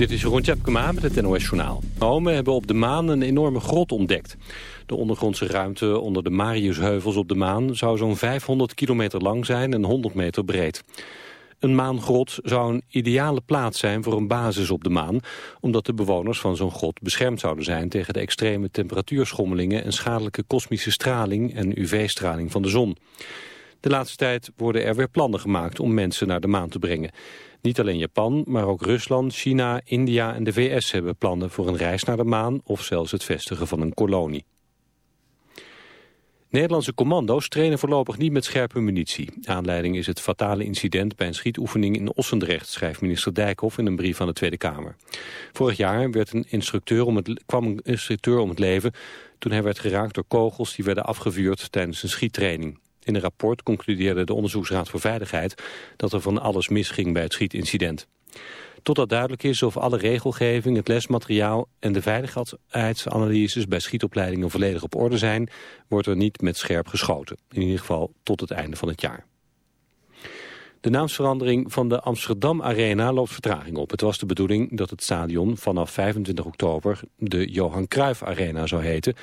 Dit is Jeroen Tjepkema met het NOS Journaal. Omen hebben op de maan een enorme grot ontdekt. De ondergrondse ruimte onder de Mariusheuvels op de maan... zou zo'n 500 kilometer lang zijn en 100 meter breed. Een maangrot zou een ideale plaats zijn voor een basis op de maan... omdat de bewoners van zo'n grot beschermd zouden zijn... tegen de extreme temperatuurschommelingen... en schadelijke kosmische straling en UV-straling van de zon. De laatste tijd worden er weer plannen gemaakt om mensen naar de maan te brengen. Niet alleen Japan, maar ook Rusland, China, India en de VS hebben plannen voor een reis naar de maan of zelfs het vestigen van een kolonie. Nederlandse commando's trainen voorlopig niet met scherpe munitie. Aanleiding is het fatale incident bij een schietoefening in Ossendrecht, schrijft minister Dijkhoff in een brief aan de Tweede Kamer. Vorig jaar werd een instructeur om het, kwam een instructeur om het leven toen hij werd geraakt door kogels die werden afgevuurd tijdens een schiettraining. In een rapport concludeerde de Onderzoeksraad voor Veiligheid dat er van alles misging bij het schietincident. Totdat duidelijk is of alle regelgeving, het lesmateriaal en de veiligheidsanalyses bij schietopleidingen volledig op orde zijn, wordt er niet met scherp geschoten. In ieder geval tot het einde van het jaar. De naamsverandering van de Amsterdam Arena loopt vertraging op. Het was de bedoeling dat het stadion vanaf 25 oktober de Johan Cruijff Arena zou heten.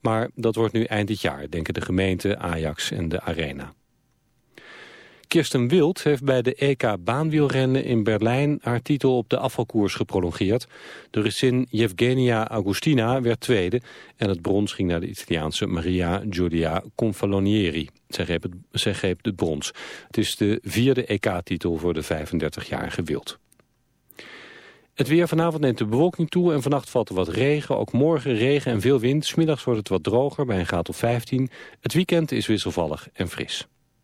Maar dat wordt nu eind dit jaar, denken de gemeente, Ajax en de Arena. Kirsten Wild heeft bij de EK baanwielrennen in Berlijn haar titel op de afvalkoers geprolongeerd. De Russin Yevgenia Augustina werd tweede en het brons ging naar de Italiaanse Maria Giulia Confalonieri. Zij greep, het, zij greep het brons. Het is de vierde EK-titel voor de 35-jarige Wild. Het weer vanavond neemt de bewolking toe en vannacht valt er wat regen. Ook morgen regen en veel wind. Smiddags wordt het wat droger bij een graad of 15. Het weekend is wisselvallig en fris.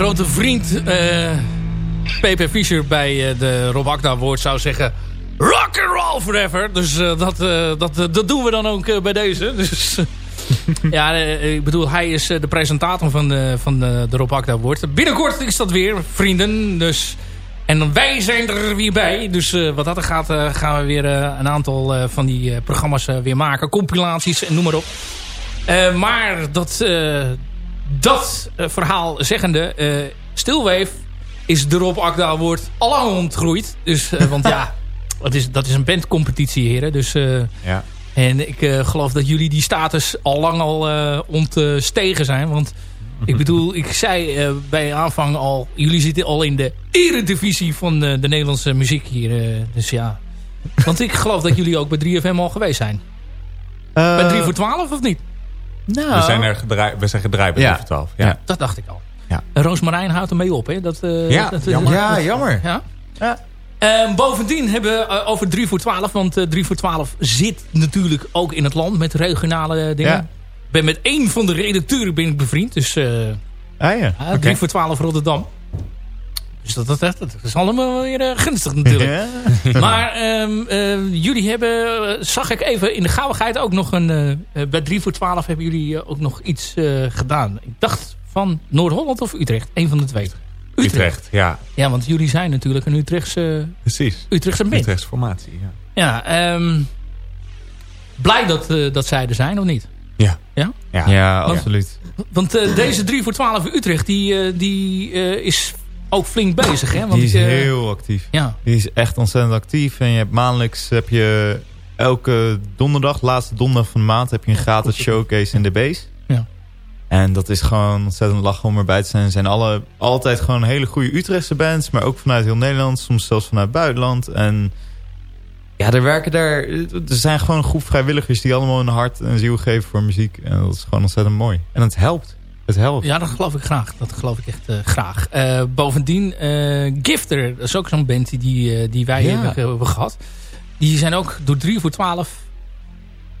Grote vriend uh, Pepe Fischer bij uh, de Rob Akda zou zeggen... Rock and roll forever. Dus uh, dat, dat, dat doen we dan ook bij deze. Dus, ja, ik bedoel, hij is de presentator van de, van de, de Rob. Binnenkort is dat weer, vrienden. Dus, en wij zijn er weer bij. Dus wat dat er gaat, gaan we weer een aantal van die programma's weer maken. Compilaties en noem maar op. maar dat dat uh, verhaal zeggende, uh, Stilwave is de Rob Akda Award allang ontgroeid. Dus, uh, want ja, dat is, dat is een bandcompetitie, heren. Dus, ja. En ik geloof dat jullie die status al lang al ontstegen zijn. Want ik bedoel, ik zei bij aanvang al... Jullie zitten al in de eredivisie van de Nederlandse muziek hier. dus ja. Want ik geloof dat jullie ook bij 3FM al geweest zijn. bij 3 voor 12 of niet? Nou, we zijn er gedraaid, we zijn gedraaid bij ja. 12. Ja. Dat dacht ik al. Ja. Roosmarijn houdt ermee op. Hè? Dat, uh, ja, dat, jammer. ja, jammer. Ja. ja. Uh, bovendien hebben we uh, over 3 voor 12. Want 3 voor 12 zit natuurlijk ook in het land met regionale dingen. Ik ben met één van de redacteuren ben ik bevriend. Dus ah, ja. 3 okay. voor 12 Rotterdam. Dus dat, dat, dat, is allemaal weer uh, gunstig natuurlijk. Ja. Maar um, uh, jullie hebben, zag ik even in de gauwigheid ook nog een... Uh, bij 3 voor 12 hebben jullie ook nog iets gedaan. Ik dacht van Noord-Holland of Utrecht. Een van de twee. Utrecht. Utrecht. ja. Ja, want jullie zijn natuurlijk een Utrechtse... Precies. Utrechtse band. Utrechtse formatie, ja. Ja, um, blij dat, dat zij er zijn, of niet? Ja. Ja? Ja, ja absoluut. Want deze 3 voor 12 Utrecht, die, die is ook flink bezig. Hè? Want die is uh, heel actief. Ja. Die is echt ontzettend actief. En je hebt maandelijks heb je elke donderdag, laatste donderdag van de maand, heb je een gratis showcase in de base. Ja. En dat is gewoon ontzettend lachen om erbij te zijn. Er zijn alle, altijd gewoon hele goede Utrechtse bands, maar ook vanuit heel Nederland, soms zelfs vanuit buitenland. En Ja, er werken daar... Er zijn gewoon een groep vrijwilligers die allemaal een hart en ziel geven voor muziek. En dat is gewoon ontzettend mooi. En het helpt. Het helpt. Ja, dat geloof ik graag. Dat geloof ik echt uh, graag. Uh, bovendien, uh, Gifter, dat is ook zo'n band die, die wij ja. hebben, hebben, gehad. Die zijn ook door 3 voor 12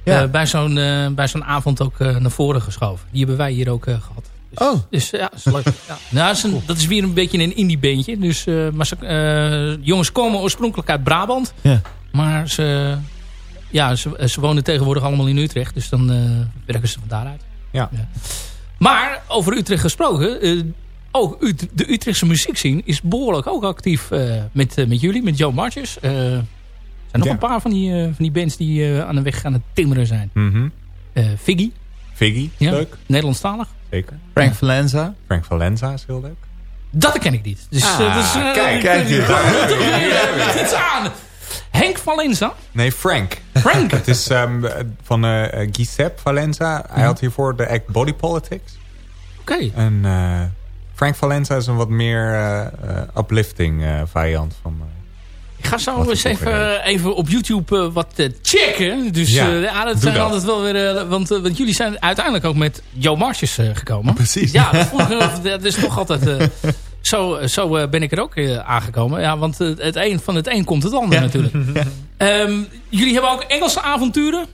ja. bij zo'n bij zo'n avond ook naar voren geschoven. Die hebben wij hier ook gehad. Dus, oh. Dus ja, is leuk. ja. Nou, dat, is een, dat is weer een beetje een indie bandje. Dus, maar ze, jongens komen oorspronkelijk uit Brabant. Ja. Maar ze, ja, ze, ze, wonen tegenwoordig allemaal in Utrecht. Dus dan werken ze van daaruit. Ja. Ja. Maar over Utrecht gesproken... Uh, ook de Utrechtse muziekscene is behoorlijk ook actief uh, met, uh, met jullie, met Joe Marches. er zijn nog ja. een paar van die, van die bands die aan de weg aan het timmeren zijn. Mm -hmm. Figgy. Figgy, ja. leuk. Nederlandstalig. Zeker. Frank ja. Valenza. Frank Valenza is heel leuk. Dat ken ik niet. Dus, ah, dus, kijk, kijk. Hier iets aan. Henk Valenza? Nee, Frank. Frank? het is um, van uh, Giuseppe Valenza. Hij had hiervoor de act Body Politics. Oké. Okay. En uh, Frank Valenza is een wat meer uh, uplifting variant van... ik ga zo eens even, even op YouTube wat checken. Dus ja, ja dat zijn dat. altijd wel weer... want, want jullie zijn uiteindelijk ook met Joe Marsjes gekomen. Precies. Ja, dat, ik, dat is toch altijd... Zo, zo ben ik er ook aangekomen. Ja, want het een, van het een komt het ander ja. natuurlijk. um, jullie hebben ook Engelse avonturen?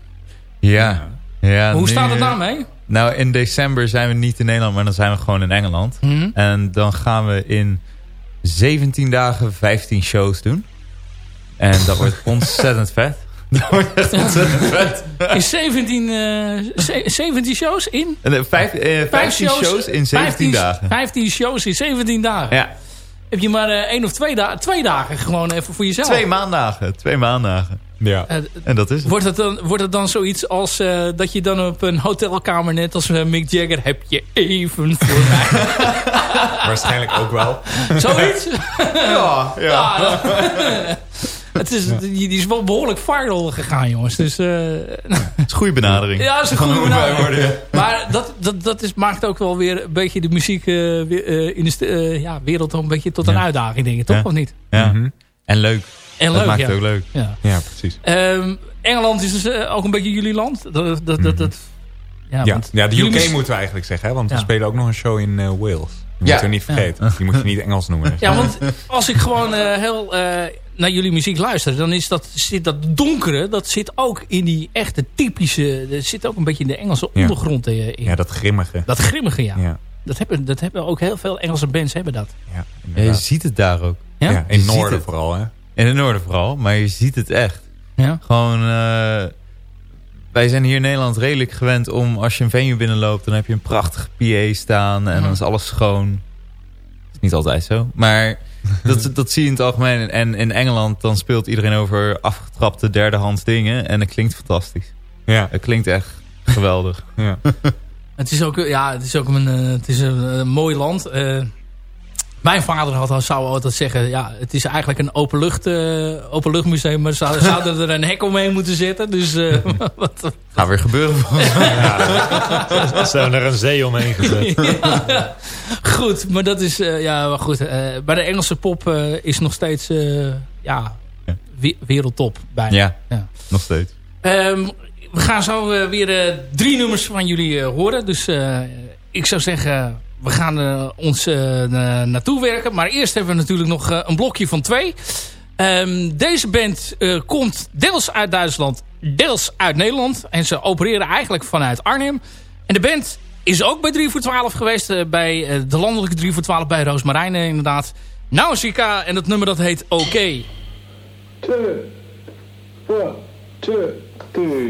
Ja. ja Hoe staat het daarmee? Nou, in december zijn we niet in Nederland, maar dan zijn we gewoon in Engeland. Mm -hmm. En dan gaan we in 17 dagen 15 shows doen. En dat wordt ontzettend vet. Dat wordt echt ontzettend vet. In 17, uh, 17 shows in? Uh, vijf, uh, 15 shows, shows, in 17 15, dagen. 15 shows in 17 dagen. Ja. Heb je maar één of twee, da twee dagen gewoon even voor jezelf? Twee maandagen. Twee maandagen. Ja. Uh, en dat is het. Wordt het dan, wordt het dan zoiets als uh, dat je dan op een hotelkamer net als uh, Mick Jagger heb je even voor mij? Waarschijnlijk ook wel. Zoiets? ja. ja. ja het is, die, die is wel behoorlijk viral gegaan, jongens. Dus, het is een goede benadering. Ja, dat is een goede benadering. Maar dat, dat, dat is, maakt ook wel weer een beetje de muziek in de ja, wereld een beetje tot een ja. uitdaging, denk ik. Toch? Ja. Of niet? Ja. Mm -hmm. En leuk. En dat leuk, maakt ja. het ook leuk. Ja, ja precies. Um, Engeland is dus uh, ook een beetje jullie land. Dat, dat, dat, dat, ja, ja, ja, de UK jullie... moeten we eigenlijk zeggen. Hè? Want ja. we spelen ook nog een show in uh, Wales. Je moet er niet vergeten. Die moet je niet Engels noemen. Ja, want als ik gewoon uh, heel naar jullie muziek luister... dan is dat, zit dat donkere, dat zit ook in die echte typische... dat zit ook een beetje in de Engelse ondergrond in. Ja, dat grimmige. Dat grimmige, ja. Dat, hebben, dat hebben ook heel veel Engelse bands hebben dat. Ja, je ziet het daar ook. Ja, in het noorden vooral, hè? In het noorden vooral, maar je ziet het echt. Ja. Gewoon, uh, wij zijn hier in Nederland redelijk gewend om als je een venue binnenloopt, dan heb je een prachtige PA staan en dan is alles schoon. Dat is niet altijd zo, maar dat, dat zie je in het algemeen. En in Engeland dan speelt iedereen over afgetrapte derdehands dingen en het klinkt fantastisch. Ja. Het klinkt echt geweldig. Ja. het is ook, ja, het is ook een, uh, het is een, een mooi land. Uh, mijn vader had, zou altijd zeggen... ja, het is eigenlijk een openlucht, uh, openluchtmuseum... maar zou, zouden er een hek omheen moeten zetten. Dus uh, wat... Gaat weer gebeuren. ja. Zou er een zee omheen gezet. ja, goed, maar dat is... Uh, ja, maar goed. bij de Engelse pop is nog steeds... ja, wereldtop bij. Ja, ja, nog steeds. Um, we gaan zo weer drie nummers van jullie horen. Dus ik zou zeggen we gaan uh, ons uh, naartoe werken. Maar eerst hebben we natuurlijk nog uh, een blokje van twee. Um, deze band komt deels uit Duitsland, deels uit Nederland. En ze opereren eigenlijk vanuit Arnhem. En de band is ook bij 3 voor 12 geweest. bij de landelijke 3 voor 12 bij Roosmarijn inderdaad. Nausicaa en het nummer dat heet. Okay. Two, one, two, three.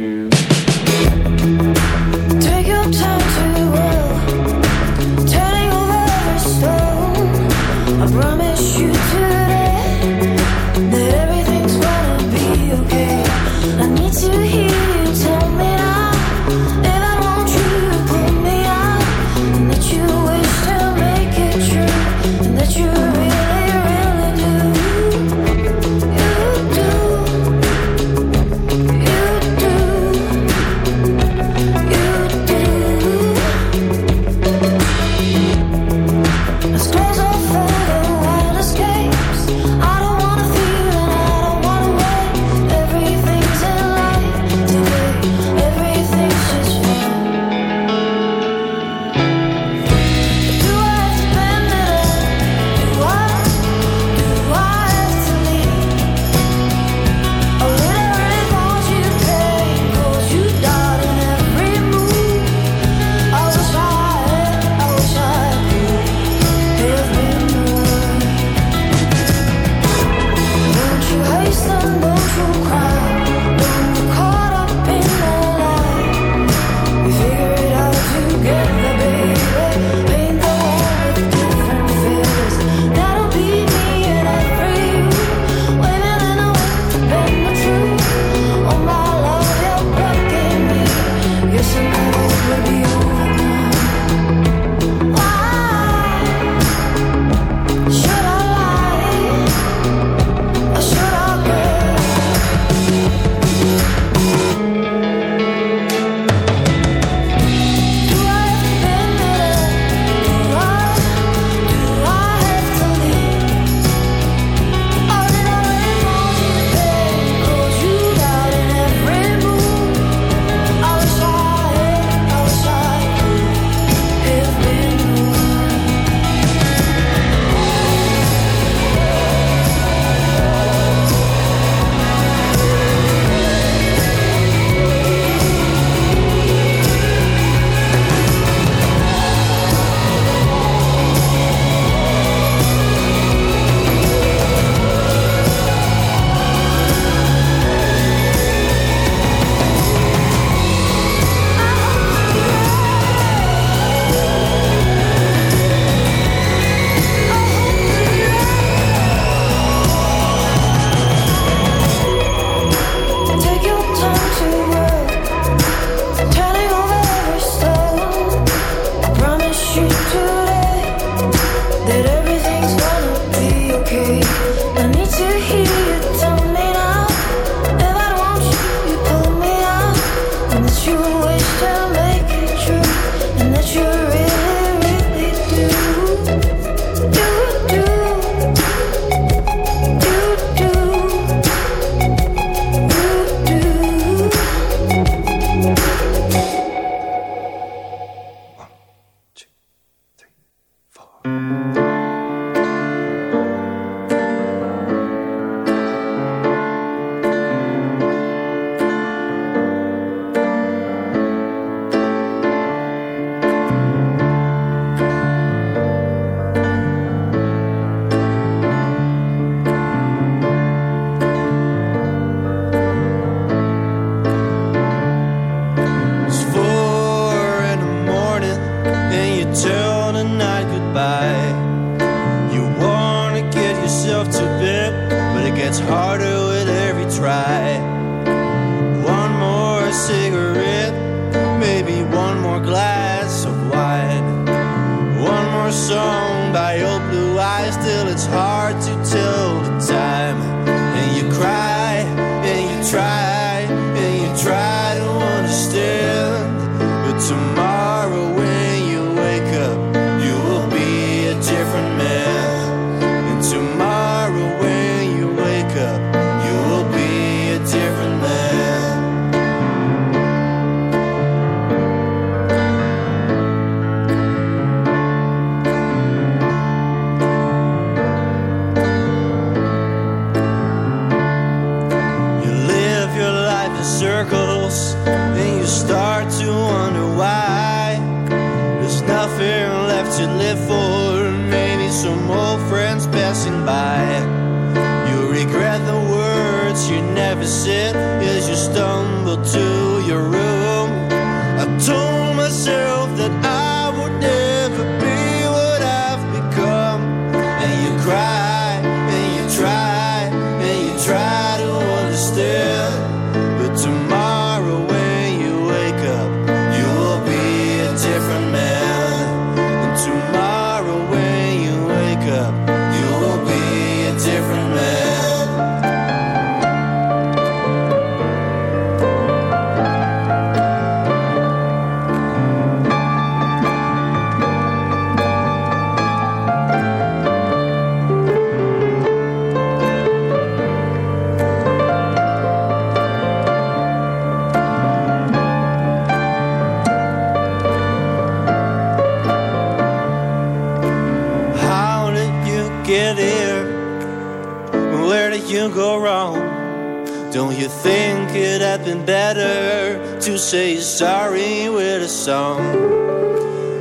To say sorry with a song?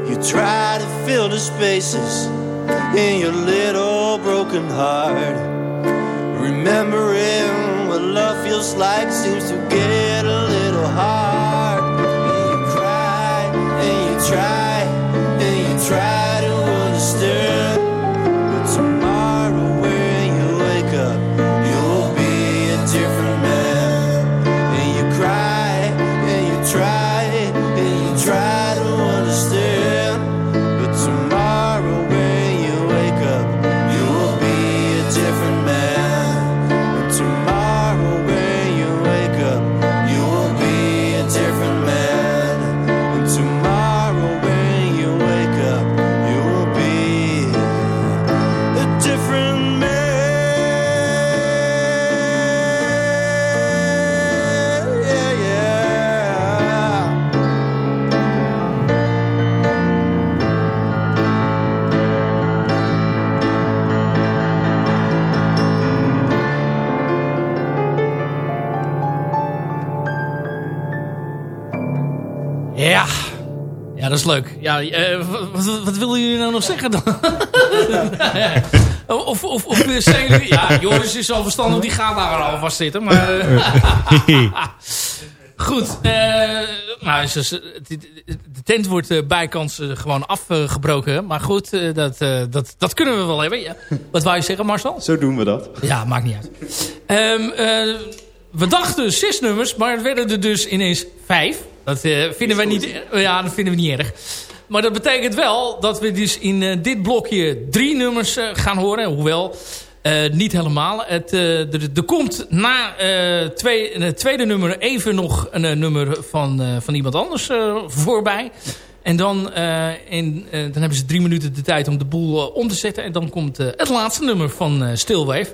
You try to fill the spaces in your little broken heart. Remembering what love feels like seems to Ja, eh, wat, wat willen jullie nou nog zeggen dan? of, of, of zijn jullie... Ja, Joris is al verstandig, die gaat daar alvast zitten. Maar, eh, goed. eh, nou, de tent wordt eh, bijkans eh, gewoon afgebroken. Maar goed, eh, dat, eh, dat, dat kunnen we wel hebben. Ja. Wat wou je zeggen, Marcel? Zo doen we dat. Ja, maakt niet uit. Ehm, eh, we dachten zes nummers, maar het werden er dus ineens vijf. Dat eh, vinden wij niet, ja, dat vinden we niet erg. Maar dat betekent wel dat we dus in eh, dit blokje drie nummers eh, gaan horen. Hoewel, eh, niet helemaal. Het, er, komt na twee, het tweede nummer even nog een nummer van, van iemand anders voorbij. En dan, in, dan hebben ze drie minuten de tijd om de boel om te zetten. En dan komt het laatste nummer van Stillwave.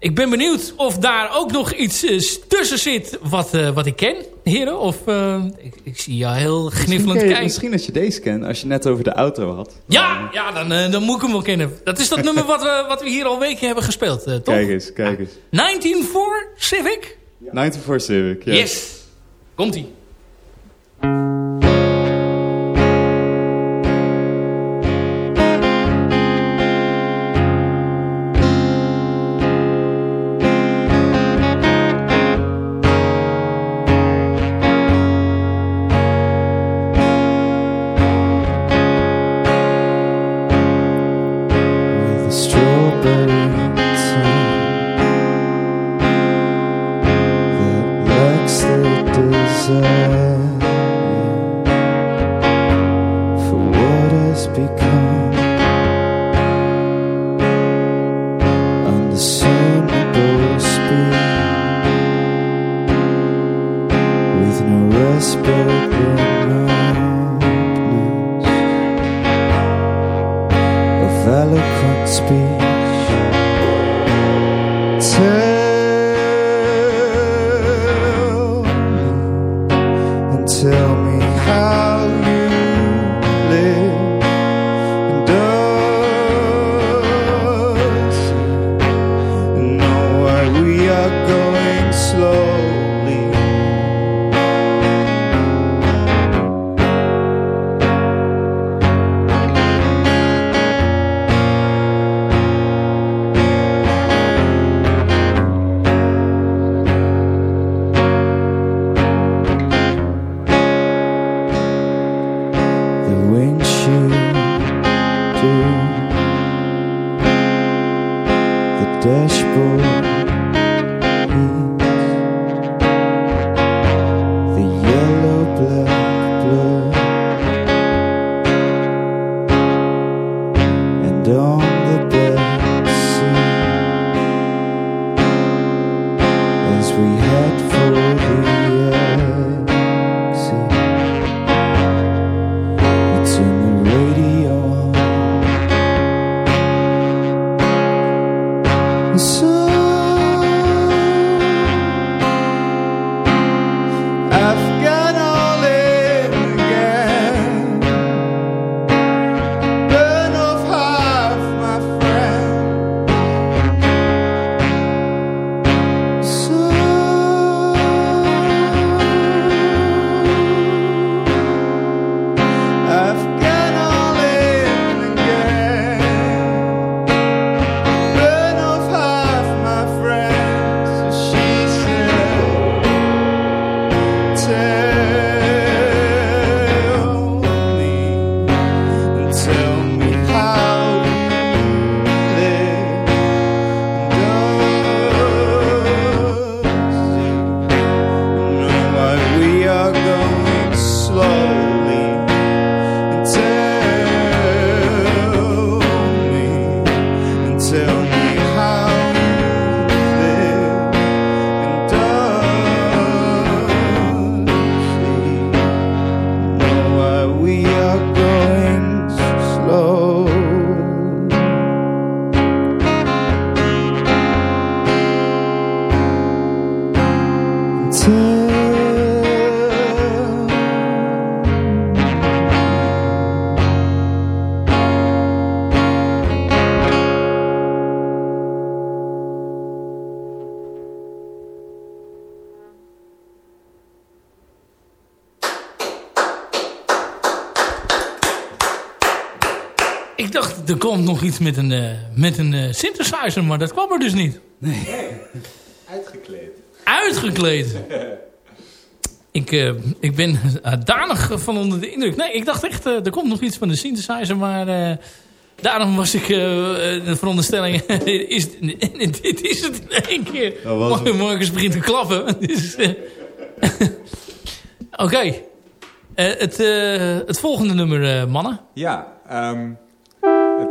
Ik ben benieuwd of daar ook nog iets eh, tussen zit wat, eh, wat ik ken, heren. Of eh, ik, ik zie jou heel gniffelend je- kijken. misschien dat je deze kent, als je net over de auto had. Ja, ja dan, dan moet ik hem wel kennen. Dat is dat nummer wat we, wat we hier al weken hebben gespeeld, toch? Kijk eens, kijk eens. 194 Civic? 94 Civic, yes. Yes. Komt-ie. eloquent speech. Nog iets met een, uh, met een uh, synthesizer, maar dat kwam er dus niet. Nee, uitgekleed. Uitgekleed. ik, uh, ik ben danig van onder de indruk. Nee, ik dacht echt, er komt nog iets van de synthesizer, maar... Daarom was ik de veronderstelling... is, dit is het in één keer. Oh, Marcus begint te klappen. dus, Oké. Okay. het, het volgende nummer, mannen. Ja, um,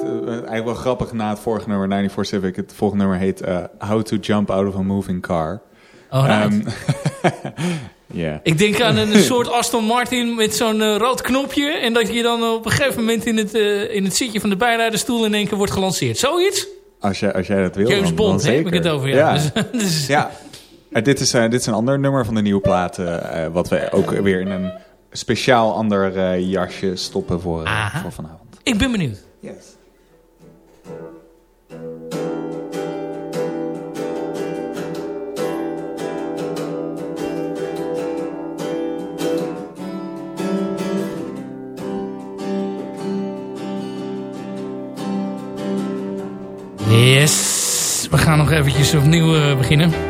het, uh, eigenlijk wel grappig na het vorige nummer, 94 Civic. Het volgende nummer heet uh, How to Jump Out of a Moving Car. Oh, right. um, yeah. Ik denk aan een soort Aston Martin met zo'n uh, rood knopje. En dat je dan op een gegeven moment in het, uh, in het zitje van de bijrijderstoel in één keer wordt gelanceerd. Zoiets? Als jij, als jij dat wil. James Bond, dan heb ik het over. Ja. ja. dus, dus. ja. dit, is, dit is een ander nummer van de nieuwe plaat. wat we ook weer in een speciaal ander jasje stoppen voor, voor vanavond. Ik ben benieuwd. Yes. We gaan nog eventjes opnieuw uh, beginnen.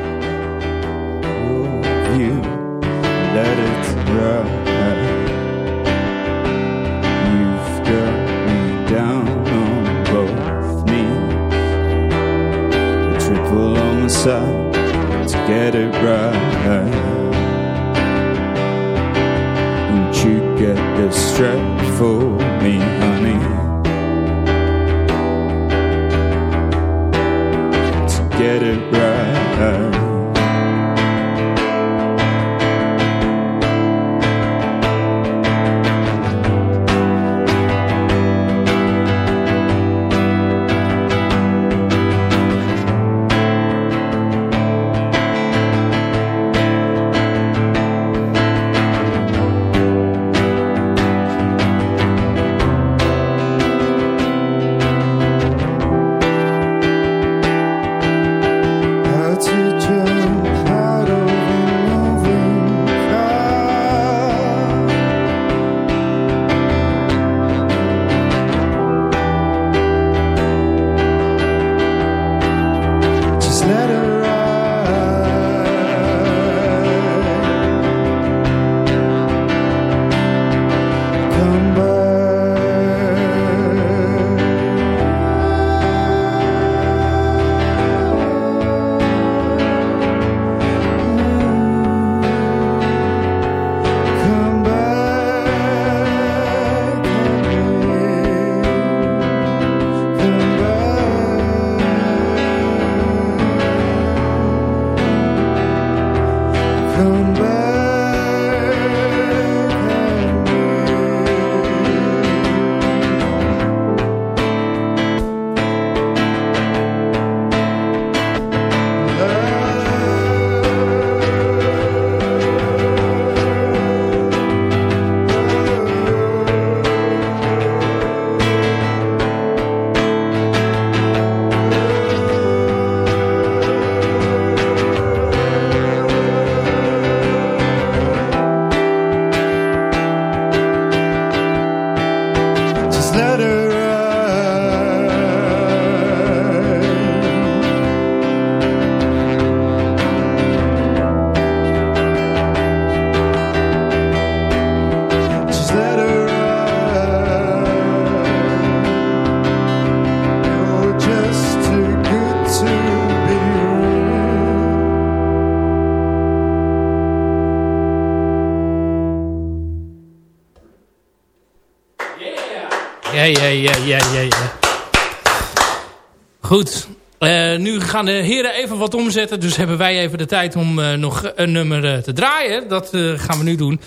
Goed. Eh, nu gaan de heren even wat omzetten. Dus hebben wij even de tijd om eh, nog een nummer eh, te draaien. Dat gaan we nu doen.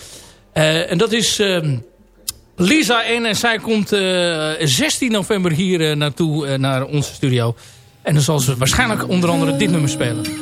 En dat is ehm, Lisa 1. En zij komt eh, 16 november hier naartoe, naar onze studio. En dan zal ze waarschijnlijk onder andere dit nummer spelen.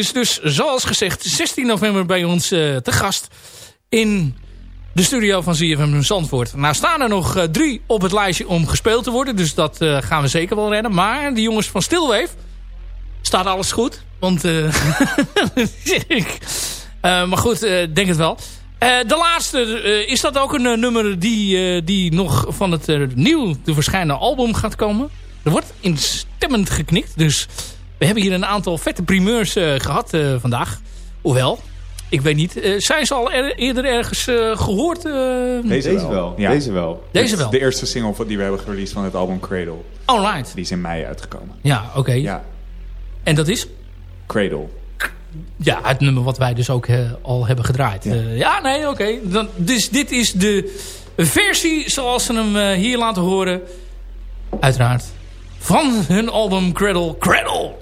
Is dus, zoals gezegd, 16 november bij ons eh, te gast. In de studio van ZFM Zandvoort. Nou staan er nog eh, drie op het lijstje om gespeeld te worden. Dus dat eh, gaan we zeker wel redden. Maar die jongens van Stilwave... Staat alles goed. Want... maar goed, denk het wel. De laatste, is dat ook een nummer die, die nog van het nieuw te verschijnen album gaat komen? Er wordt instemmend geknikt. Dus we hebben hier een aantal vette primeurs eh, gehad eh, vandaag. Hoewel, ik weet niet. eh, zijn ze al er- eerder ergens eh, gehoord? eh? Deze, wel. Ja. Deze wel. Deze wel. De eerste single van- die we hebben gereleased van het album Cradle. Alright. Die is in mei uitgekomen. Ja, oké. Ja, En dat is? Cradle. Ja, het nummer wat wij dus ook eh, al hebben gedraaid. Ja, ja nee, oké. Dan Dus dit is de versie zoals ze hem eh, hier laten horen. Uiteraard. Van hun album Cradle Cradle.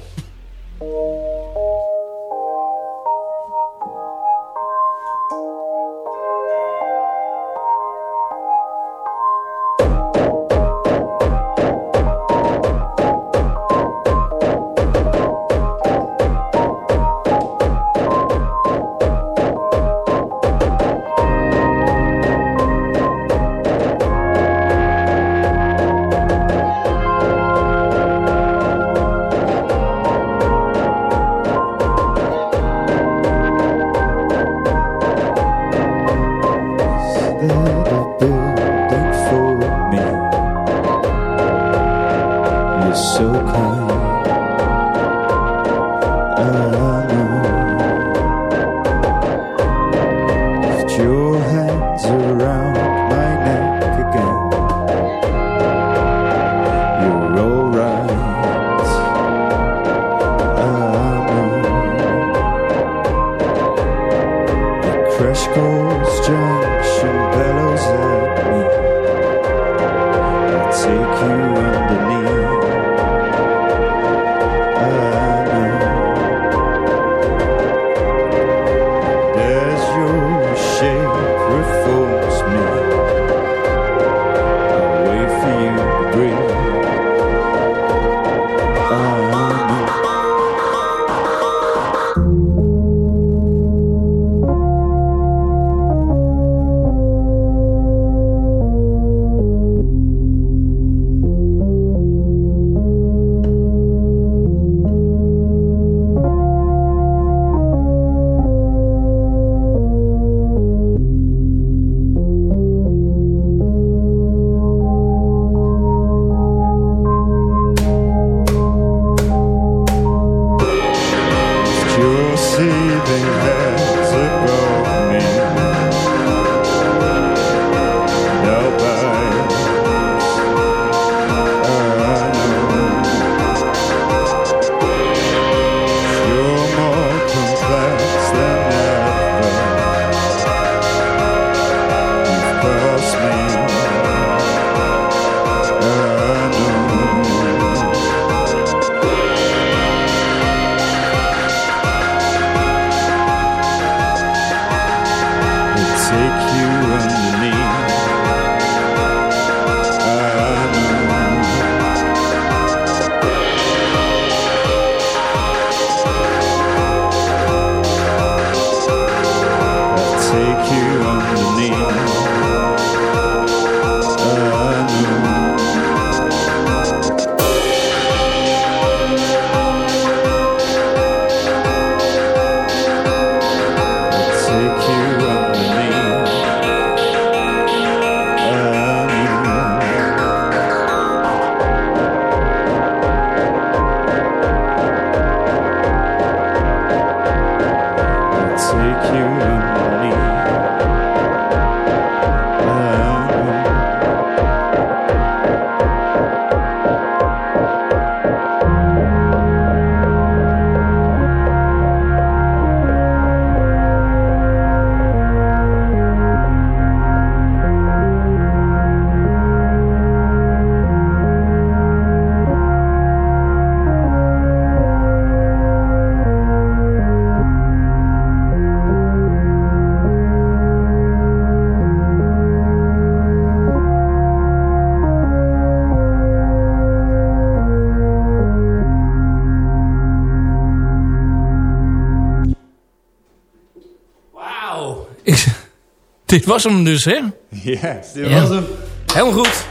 Dit was hem dus, hè? Yes. Dit was hem. Helemaal goed.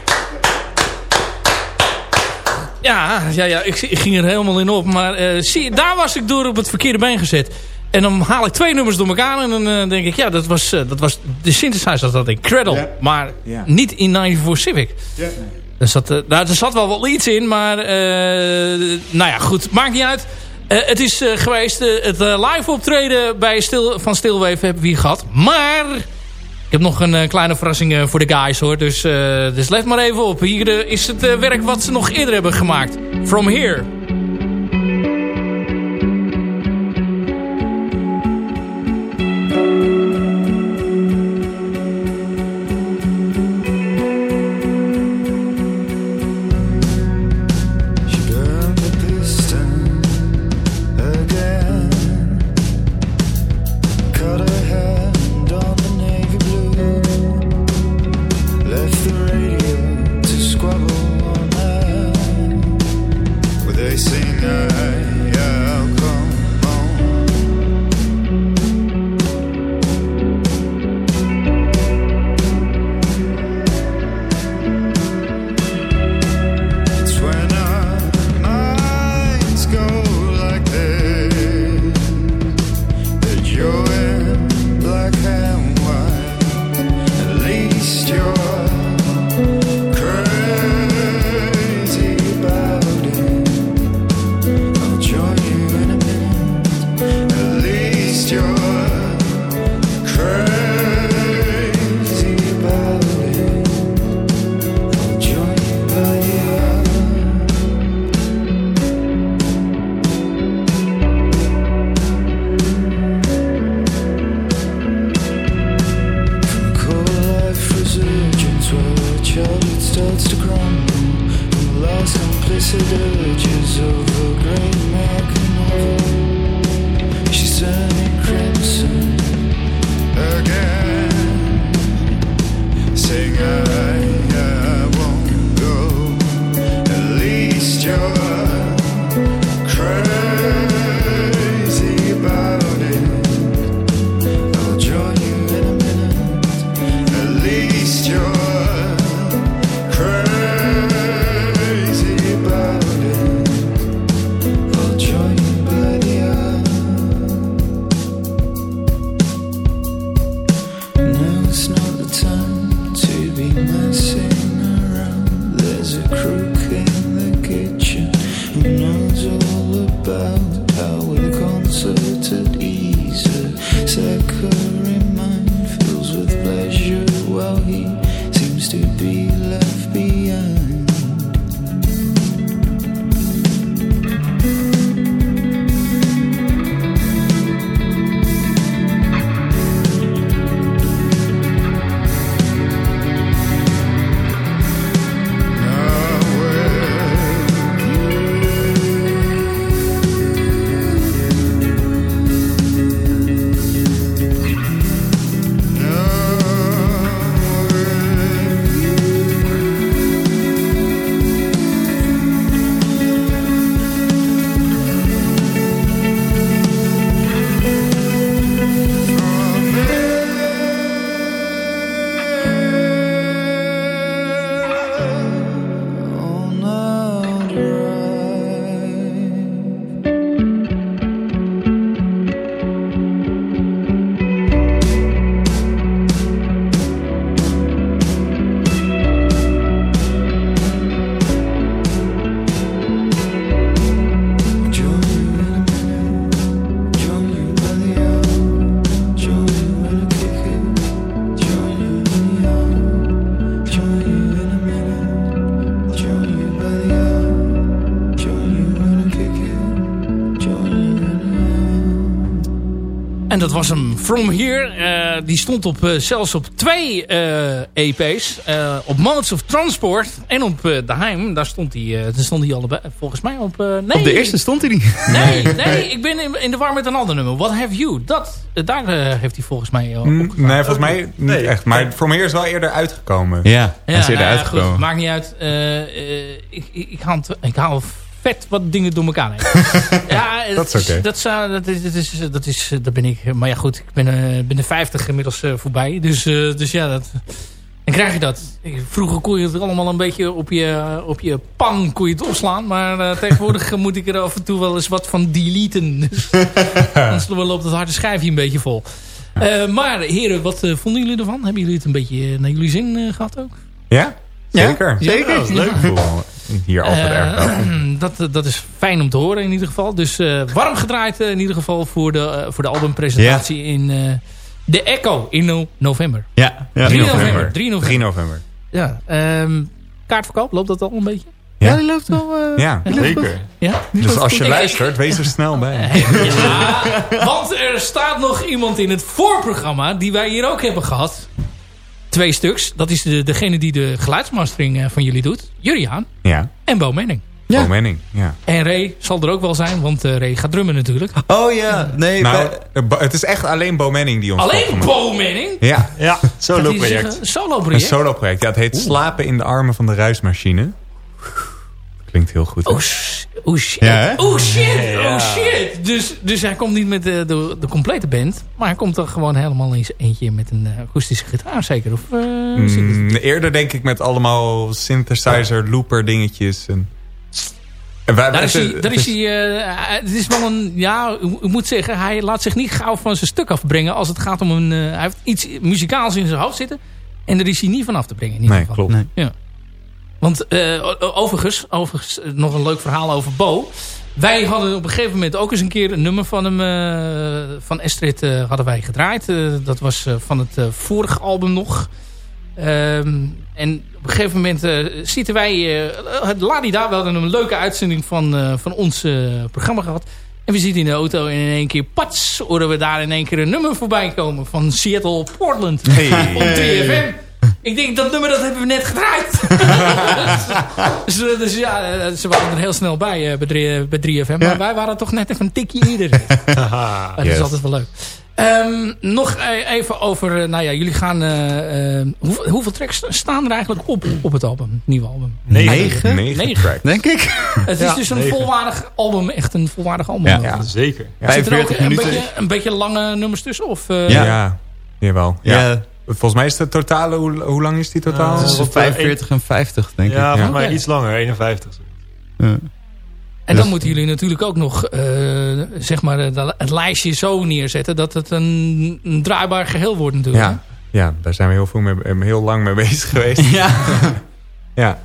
Ja, ja, ja ik, ik ging er helemaal in op. Maar eh, zie, je, daar was ik door op het verkeerde been gezet. En dan haal ik twee nummers door elkaar. En dan eh, denk ik, ja, dat was, eh, dat was de synthesizer dat in Cradle. Ja. Maar Ja. niet in 94 Civic. Ja. Er zat, eh, nou, er zat wel wat iets in, maar eh, nou ja, goed, maakt niet uit. Eh, het is eh, geweest, het live optreden bij Stil, van Stilwave hebben we hier gehad. Maar heb nog een eh, kleine verrassing eh, voor de guys hoor. Dus, eh, dus let maar even op. Hier is het werk wat ze nog eerder hebben gemaakt. From Here. From Here. Eh, die stond op, eh, zelfs op twee eh, EP's. Eh, op Modes of Transport en op De Heim. Daar stond hij, eh, daar stond hij allebei. Volgens mij op... eh, nee. Op de eerste stond hij niet. Nee, nee, ik ben in, in de war met een ander nummer. What Have You? Dat, daar heeft hij volgens mij uh, Mm, Nee, volgens mij niet echt. Maar From Here is wel eerder uitgekomen. Ja, hij is eerder nou ja, uitgekomen. Goed, maakt niet uit. Eh, eh, ik, ik, ik, haal, ik haal vet wat dingen door elkaar heen. ja, Dat is oké. Dat, zou- dat, is, dat, is, dat, is, dat ben ik. Maar ja goed, ik ben, eh, ben de 50 inmiddels eh, voorbij. Dus, eh, dus ja, dat, dan krijg je dat. Vroeger kon je het allemaal een beetje op je, op je pang kon je het opslaan. Maar eh, tegenwoordig moet ik er af en toe wel eens wat van deleten. Dus, anders loopt het harde schijfje een beetje vol. Eh, maar heren, wat vonden jullie ervan? Hebben jullie het een beetje naar jullie zin eh, gehad ook? Ja? Zeker. Ja? Zeker. Ja, leuk. Hier altijd Eh, erg dat, dat is fijn om te horen in ieder geval. Dus eh, warm gedraaid eh, in ieder geval voor de, voor de albumpresentatie in de Echo in no- november. Ja, ja. 3 november. 3 november. 3 november. Ja, ehm, kaartverkoop, loopt dat al een beetje? Ja, die loopt wel... Ja, zeker. Ja? Dus als je luistert, wees er snel bij. Ja, want er staat nog iemand in het voorprogramma die wij hier ook hebben gehad. Twee stuks. Dat is de, degene die de geluidsmastering eh, van jullie doet. Juriaan Ja, en Bo Menning. ja. Manning. Ja. En Ray zal er ook wel zijn, want eh, Ray gaat drummen natuurlijk. Oh ja, nee. Nou, wij- eh, Bo- het is echt alleen Bo Manning die ons Alleen. Bo Menning? Ja, Ja, solo project. Een solo een project. solo project. Ja, het heet Slapen in de armen van de ruismachine. Klinkt heel goed. hè? Oh, sh- oh shit. Ja, hè? oh shit. Ja. Oh shit. Dus, dus hij komt niet met de, de, de complete band. Maar hij komt er gewoon helemaal in zijn eentje met een eh, akoestische gitaar zeker. Of, eh, Mm, eerder denk ik met allemaal synthesizer, looper dingetjes. En... En wij- Daar is het- hij, daar is hij, eh, het is wel een, ja, ik moet zeggen, hij laat zich niet gauw van zijn stuk afbrengen als het gaat om een, hij heeft iets muzikaals in zijn hoofd zitten. En daar is hij niet van af te brengen in ieder Nee, geval. klopt. Ja. Want eh, overigens, overigens eh, nog een leuk verhaal over Bo. Wij hadden op een gegeven moment ook eens een keer een nummer van hem, eh, van Estrid, eh, hadden wij gedraaid. Dat was van het vorige album nog. Ehm, en op een gegeven moment zitten wij, het Ladida, we hadden een leuke uitzending van, van ons programma gehad. En we zitten in de auto en in één keer, pats, horen we daar in één keer een nummer voorbij komen van Seattle Portland. Hey. Op 3FM. Ik denk, dat nummer dat hebben we net gedraaid. dus, eh, dus ja, eh, ze waren er heel snel bij eh, bij, 3, bij 3FM. Maar wij waren toch net even een tikje eerder. Ah, Dat is altijd wel leuk. Ehm, nog e- even over, eh, nou ja, jullie gaan, hoeveel, hoeveel tracks staan er eigenlijk op, op het album, het nieuwe album? Negen? Negen Negen. tracks. denk ik. Het is dus een negen. volwaardig album, echt een volwaardig album. Ja. Ja, zeker. Zit er ook 45 een minuten. beetje, een beetje lange nummers tussen? Of, eh, Ja. Ja. jawel. Ja. Ja, Volgens mij is de totale, hoe, hoe lang is die totaal? Eh, tussen Wat, eh, 45 en 50, denk Ja, ik. volgens mij iets langer, 51. Ja. En dan moeten jullie natuurlijk ook nog eh, zeg maar, eh, het lijstje zo neerzetten dat het een, een draaibaar geheel wordt natuurlijk. Ja. ja, daar zijn we heel, veel mee, heel lang mee bezig geweest. Ja. Ja.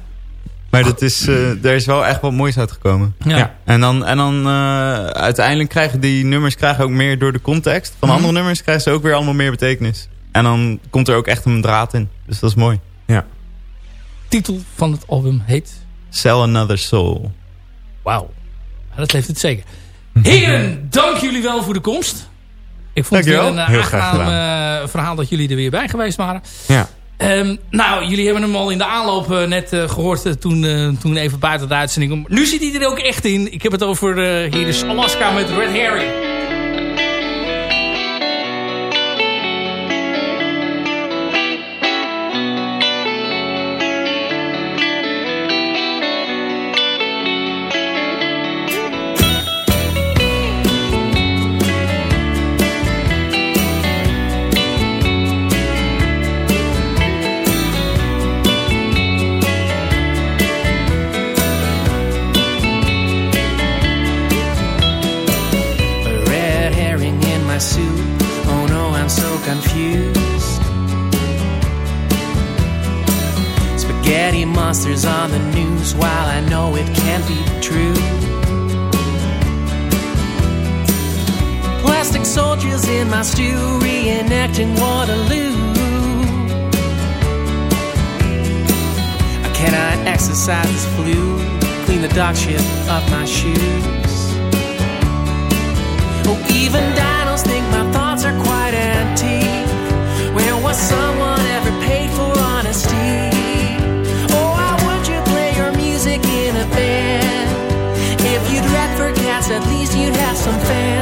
Maar dat is, uh, er is wel echt wat moois uitgekomen. Ja. ja. En dan, en dan uh, uiteindelijk krijgen die nummers krijgen ook meer door de context. Van mm. andere nummers krijgen ze ook weer allemaal meer betekenis. En dan komt er ook echt een draad in. Dus dat is mooi. Ja. Titel van het album heet? Sell Another Soul. Wauw. Dat heeft het zeker. Heren, dank jullie wel voor de komst. Ik vond het een aangenaam verhaal dat jullie er weer bij geweest waren. Ja. Um, nou, jullie hebben hem al in de aanloop uh, net uh, gehoord uh, toen, toen even buiten de uitzending. Nu zit hij er ook echt in. Ik heb het over, hier is Alaska met Red Herring. Monsters on the news while I know it can't be true. Plastic soldiers in my stew reenacting Waterloo. I cannot exercise this flu, clean the dog shit off my shoes. Oh, even dinos something.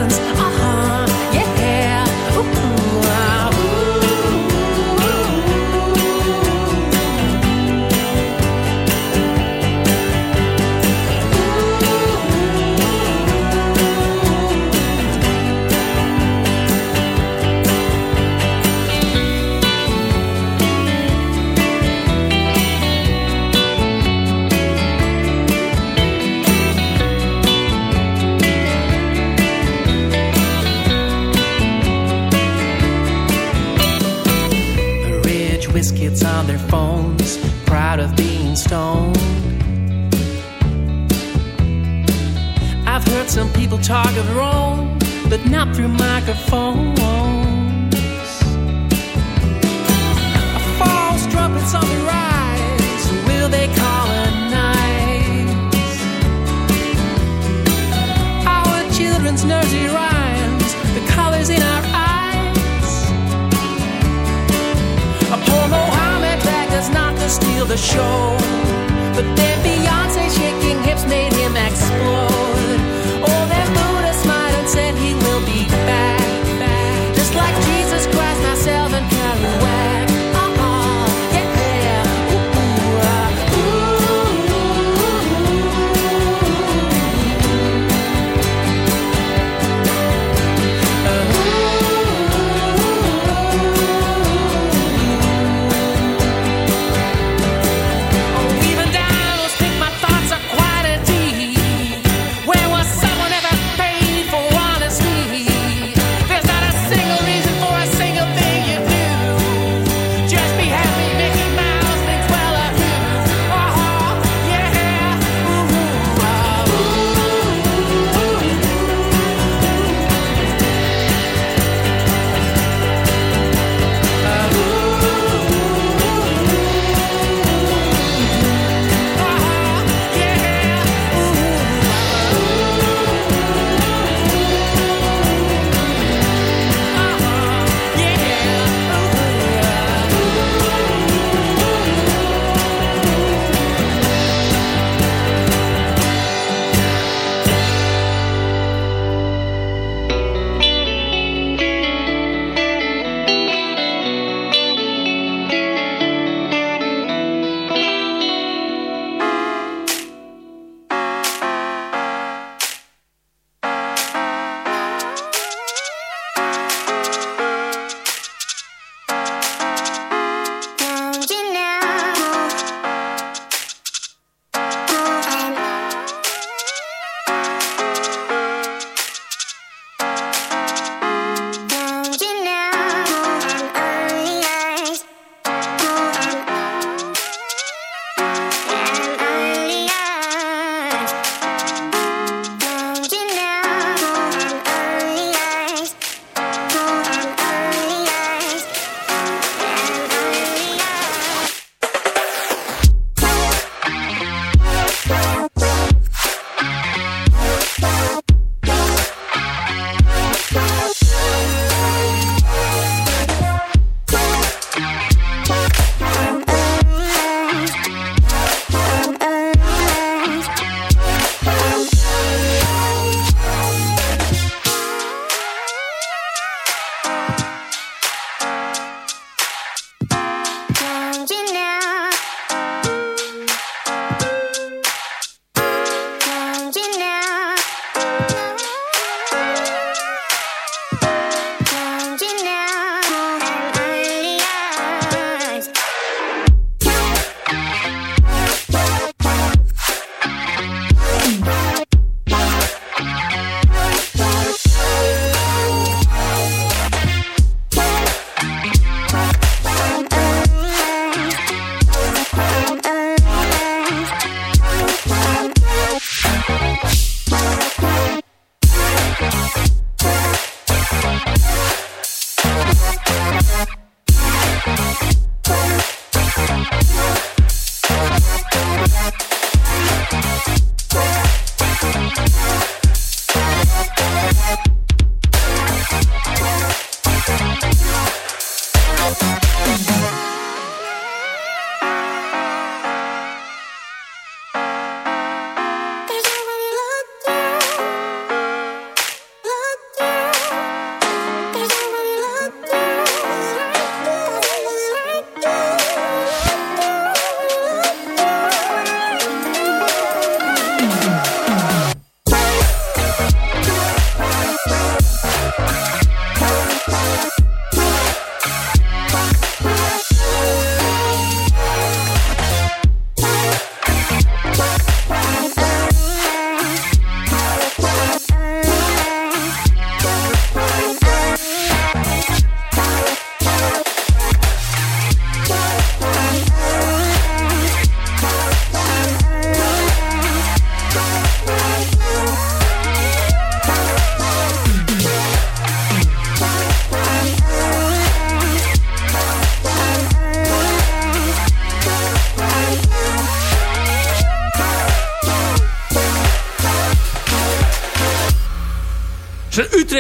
Of their but not through microphones. A false trumpets on the rise, will they colonize? Our children's nursery rhymes, the colors in our eyes. A poor Mohammed beggars not to steal the show. But then Beyonce shaking hips made him explode.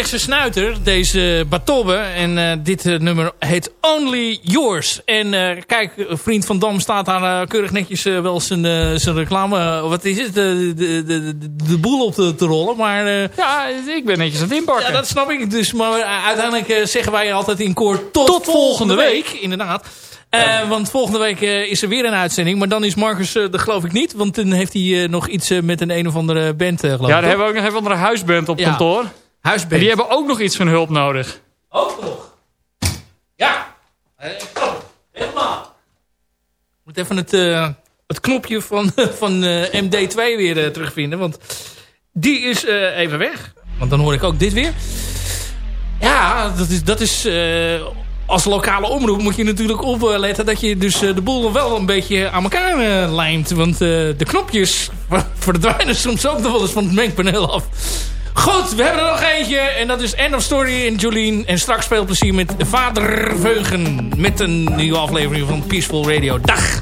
Utrechtse snuiter, deze Batobbe. En uh, dit uh, nummer heet Only Yours. En uh, kijk, vriend van Dam staat daar keurig netjes wel zijn, zijn reclame... Wat is het? De, de, de, de boel op te, te rollen. Maar, ja, ik ben netjes aan het inpakken. Ja, dat snap ik dus. Maar uiteindelijk zeggen wij altijd in koor tot, tot volgende week. week. Inderdaad. Uh, want volgende week uh, is er weer een uitzending. Maar dan is Marcus uh, dat geloof ik niet. Want dan heeft hij nog iets met een een of andere band geloof Ja, dan hebben we ook nog een andere huisband op ja. kantoor. Huisband. En die hebben ook nog iets van hulp nodig. Ook nog? Ja. Helemaal. Ik moet even het, het knopje van, van MD2 weer terugvinden. Want die is even weg. Want dan hoor ik ook dit weer. Ja, dat is... Dat is als lokale omroep moet je natuurlijk opletten dat je dus de boel wel een beetje aan elkaar lijmt. Want de knopjes verdwijnen soms ook nog wel eens van het mengpaneel af. Goed, we hebben er nog eentje. En dat is End of Story in Jolien. En straks speelplezier met Vader Veugen. Met een nieuwe aflevering van Peaceful Radio. Dag!